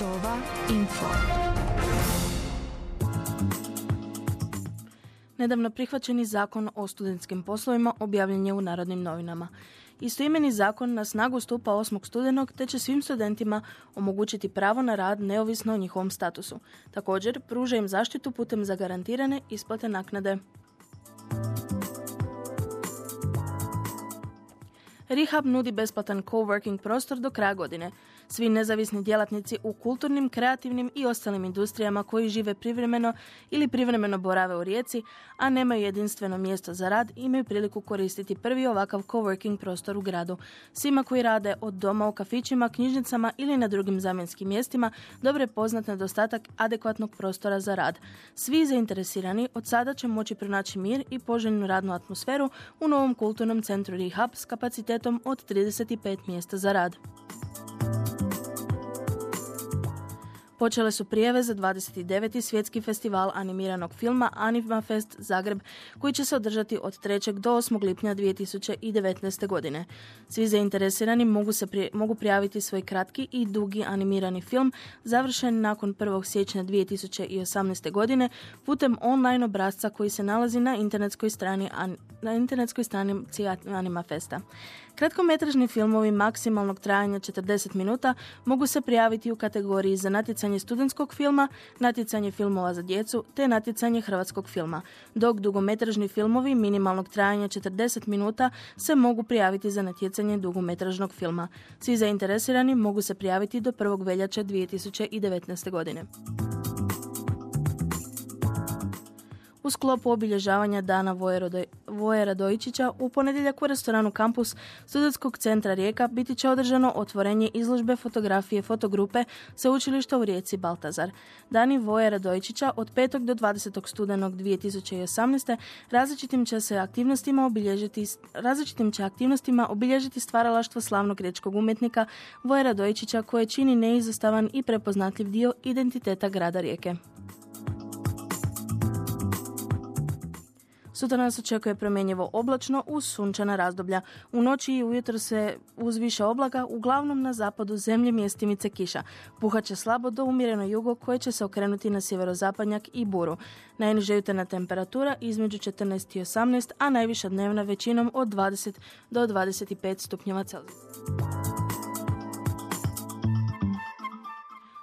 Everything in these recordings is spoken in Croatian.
Sova Info. Nedavno prihvaćeni zakon o studentskim poslovima objavljen je u Narodnim novinama. Istoimeni zakon na snagu stupa 8. studenog te će svim studentima omogućiti pravo na rad neovisno o njihovom statusu. Također, pruža im zaštitu putem zagarantirane isplate naknade. Rehab nudi besplatan coworking prostor do kraja godine. Svi nezavisni djelatnici u kulturnim, kreativnim i ostalim industrijama koji žive privremeno ili privremeno borave u Rijeci, a nemaju jedinstveno mjesto za rad, imaju priliku koristiti prvi ovakav coworking prostor u gradu. Svima koji rade od doma u kafićima, knjižnicama ili na drugim zamjenskim mjestima, dobro je poznat nedostatak adekvatnog prostora za rad. Svi zainteresirani od sada će moći pronaći mir i poželjnu radnu atmosferu u novom kulturnom centru Rehab s kapacitetom od 35 mjesta za rad. Počele su prijeve za 29. svjetski festival animiranog filma Anima Fest Zagreb koji će se održati od 3. do 8. lipnja 2019. godine. Svi zainteresirani mogu, se mogu prijaviti svoj kratki i dugi animirani film završen nakon 1. siječnja 2018. godine putem online obrazca koji se nalazi na internetskoj strani na internetskoj stranici Anima Festa. Kratkometražni filmovi maksimalnog trajanja 40 minuta mogu se prijaviti u kategoriji za natjecanje studentskog filma, natjecanje filmova za djecu te natjecanje hrvatskog filma, dok dugometražni filmovi minimalnog trajanja 40 minuta se mogu prijaviti za natjecanje dugometražnog filma. Svi zainteresirani mogu se prijaviti do 1. veljače 2019. godine. Sklopu obilježavanja dana Voje Radojičića u ponedjeljak u restoranu Kampus Studentskog centra Rijeka biti će održano otvorenje izložbe fotografije fotogrupe Sveučilišta u Rijeci Baltazar. Dani Voje Radojičića od 5. do 20. studenog 2018. različitim će se aktivnostima obilježiti različitim će aktivnostima obilježiti stvaralaštvo slavnog riječkog umjetnika Voje Radojičića koje čini neizostavan i prepoznatljiv dio identiteta grada Rijeke. Sutra nas očekuje promjenjivo oblačno uz sunčana razdoblja. U noći i ujutro se uz više oblaka, uglavnom na zapadu zemlje mjestimice kiša. Puhat će slabo do umjereno jugo koje će se okrenuti na sjeverozapadnjak i buru. Najniža jutarnja temperatura između 14 i 18, a najviša dnevna većinom od 20 do 25 stupnjeva Celzija.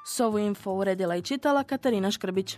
Sovu info uredila i čitala Katarina Škrbić.